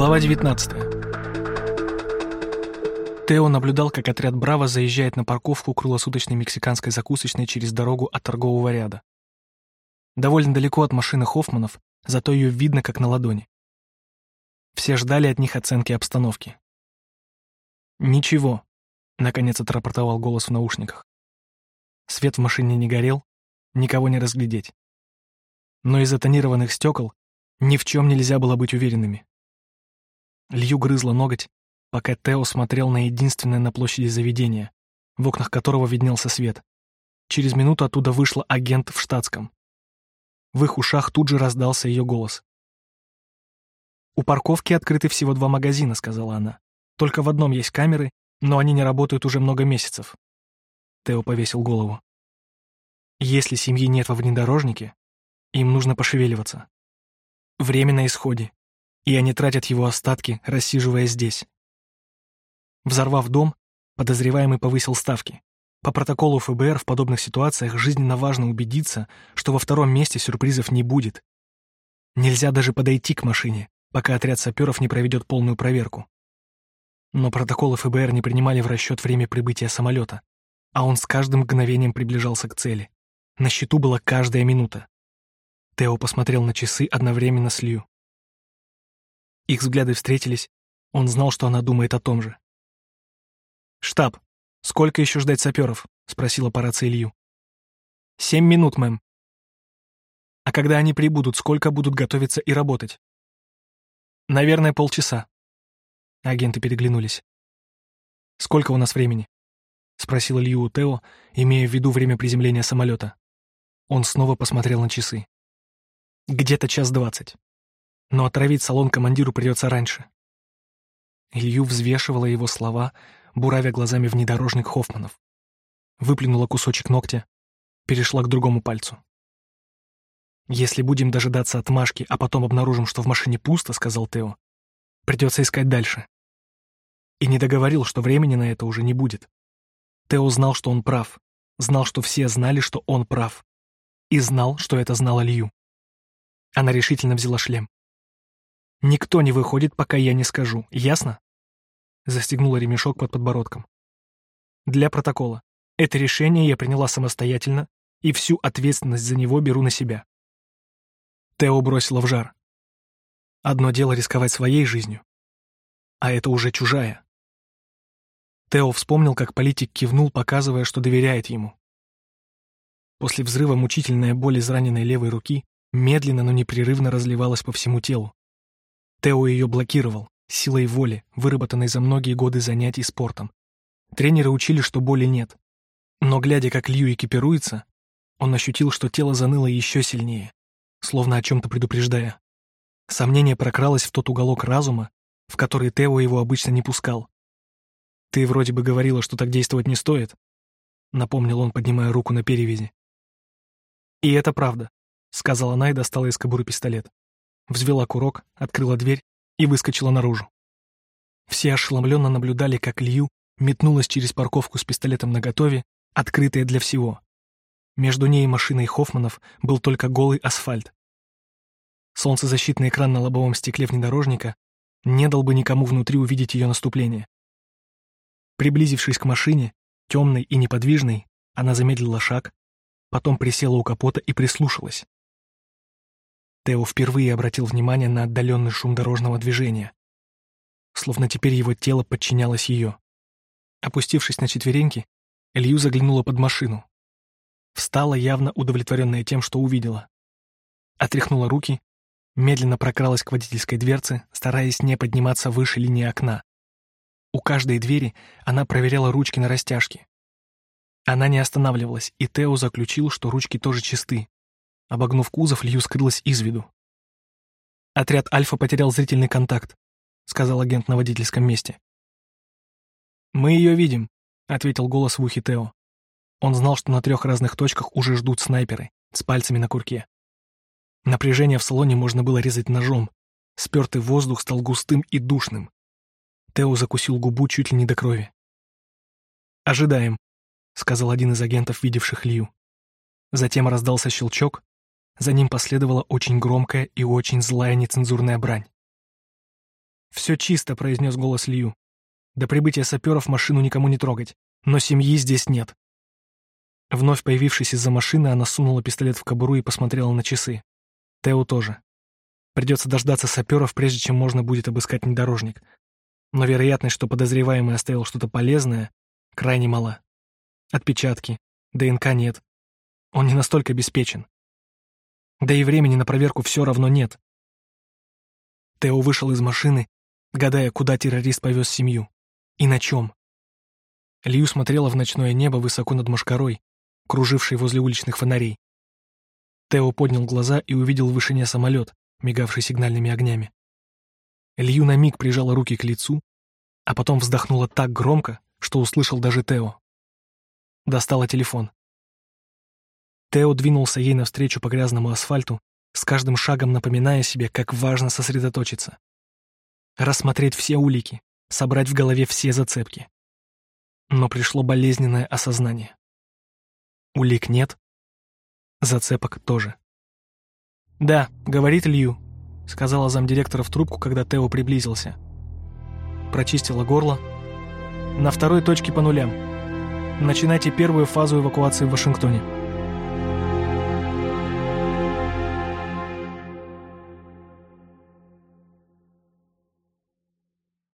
Глава 19. Тео наблюдал, как отряд «Браво» заезжает на парковку круглосуточной мексиканской закусочной через дорогу от торгового ряда. Довольно далеко от машины Хоффманов, зато ее видно как на ладони. Все ждали от них оценки обстановки. «Ничего», — наконец отрапортовал голос в наушниках. Свет в машине не горел, никого не разглядеть. Но из-за тонированных стекол ни в чем нельзя было быть уверенными. Лью грызла ноготь, пока Тео смотрел на единственное на площади заведение, в окнах которого виднелся свет. Через минуту оттуда вышла агент в штатском. В их ушах тут же раздался ее голос. «У парковки открыты всего два магазина», — сказала она. «Только в одном есть камеры, но они не работают уже много месяцев». Тео повесил голову. «Если семьи нет во внедорожнике, им нужно пошевеливаться. Время на исходе и они тратят его остатки, рассиживая здесь. Взорвав дом, подозреваемый повысил ставки. По протоколу ФБР в подобных ситуациях жизненно важно убедиться, что во втором месте сюрпризов не будет. Нельзя даже подойти к машине, пока отряд саперов не проведет полную проверку. Но протоколы ФБР не принимали в расчет время прибытия самолета, а он с каждым мгновением приближался к цели. На счету была каждая минута. Тео посмотрел на часы одновременно с Лью. Их взгляды встретились. Он знал, что она думает о том же. «Штаб, сколько еще ждать саперов?» — спросила по рации Илью. «Семь минут, мэм». «А когда они прибудут, сколько будут готовиться и работать?» «Наверное, полчаса». Агенты переглянулись. «Сколько у нас времени?» — спросил Илью у Тео, имея в виду время приземления самолета. Он снова посмотрел на часы. «Где-то час двадцать» но отравить салон командиру придется раньше. Илью взвешивала его слова, буравя глазами внедорожник Хоффманов. Выплюнула кусочек ногтя, перешла к другому пальцу. «Если будем дожидаться отмашки, а потом обнаружим, что в машине пусто», — сказал Тео, — «придется искать дальше». И не договорил, что времени на это уже не будет. Тео знал, что он прав, знал, что все знали, что он прав, и знал, что это знала Лью. Она решительно взяла шлем. Никто не выходит, пока я не скажу. Ясно? Застегнула ремешок под подбородком. Для протокола. Это решение я приняла самостоятельно, и всю ответственность за него беру на себя. Тео бросила в жар. Одно дело рисковать своей жизнью, а это уже чужая. Тео вспомнил, как политик кивнул, показывая, что доверяет ему. После взрыва мучительная боль из раненой левой руки медленно, но непрерывно разливалась по всему телу. Тео ее блокировал, силой воли, выработанной за многие годы занятий спортом. Тренеры учили, что боли нет. Но, глядя, как Лью экипируется, он ощутил, что тело заныло еще сильнее, словно о чем-то предупреждая. Сомнение прокралось в тот уголок разума, в который Тео его обычно не пускал. «Ты вроде бы говорила, что так действовать не стоит», — напомнил он, поднимая руку на перевязи. «И это правда», — сказала она и достала из кобуры пистолет взвела курок, открыла дверь и выскочила наружу. Все ошеломленно наблюдали, как Лью метнулась через парковку с пистолетом наготове, открытая для всего. Между ней и машиной Хоффманов был только голый асфальт. Солнцезащитный экран на лобовом стекле внедорожника не дал бы никому внутри увидеть ее наступление. Приблизившись к машине, темной и неподвижной, она замедлила шаг, потом присела у капота и прислушалась. Тео впервые обратил внимание на отдаленный шум дорожного движения. Словно теперь его тело подчинялось ее. Опустившись на четвереньки, Илью заглянула под машину. Встала, явно удовлетворенная тем, что увидела. Отряхнула руки, медленно прокралась к водительской дверце, стараясь не подниматься выше линии окна. У каждой двери она проверяла ручки на растяжке. Она не останавливалась, и Тео заключил, что ручки тоже чисты, Обогнув кузов, Лью скрылась из виду. «Отряд Альфа потерял зрительный контакт», — сказал агент на водительском месте. «Мы ее видим», — ответил голос в ухе Тео. Он знал, что на трех разных точках уже ждут снайперы с пальцами на курке. Напряжение в салоне можно было резать ножом. Спертый воздух стал густым и душным. Тео закусил губу чуть ли не до крови. «Ожидаем», — сказал один из агентов, видевших Лью. Затем раздался щелчок, за ним последовала очень громкая и очень злая нецензурная брань. «Все чисто», — произнес голос Лью. «До прибытия саперов машину никому не трогать, но семьи здесь нет». Вновь появившись из-за машины, она сунула пистолет в кобуру и посмотрела на часы. Тео тоже. Придется дождаться саперов, прежде чем можно будет обыскать внедорожник. Но вероятность, что подозреваемый оставил что-то полезное, крайне мала. Отпечатки, ДНК нет. Он не настолько обеспечен. Да и времени на проверку все равно нет. Тео вышел из машины, гадая, куда террорист повез семью. И на чем. Лью смотрела в ночное небо высоко над Машкарой, кружившей возле уличных фонарей. Тео поднял глаза и увидел в вышине самолет, мигавший сигнальными огнями. Лью на миг прижала руки к лицу, а потом вздохнула так громко, что услышал даже Тео. Достала телефон. Тео двинулся ей навстречу по грязному асфальту, с каждым шагом напоминая себе, как важно сосредоточиться. Рассмотреть все улики, собрать в голове все зацепки. Но пришло болезненное осознание. Улик нет, зацепок тоже. «Да», — говорит Лью, — сказала замдиректора в трубку, когда Тео приблизился. Прочистила горло. «На второй точке по нулям. Начинайте первую фазу эвакуации в Вашингтоне».